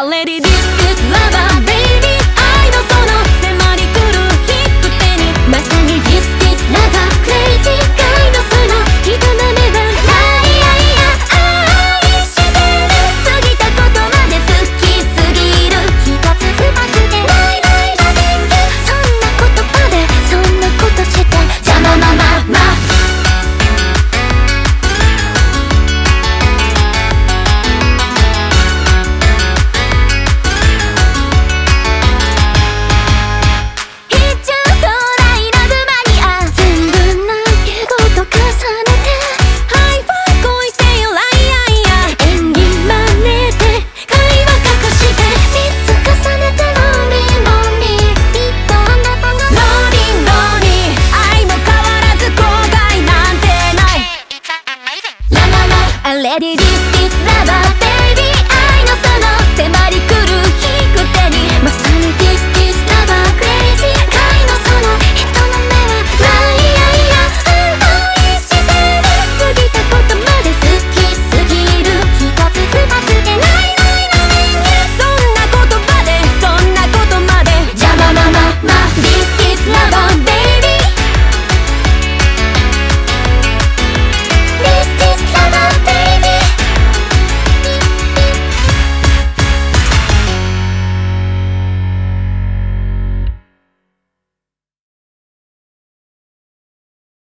I let it Ready, this is.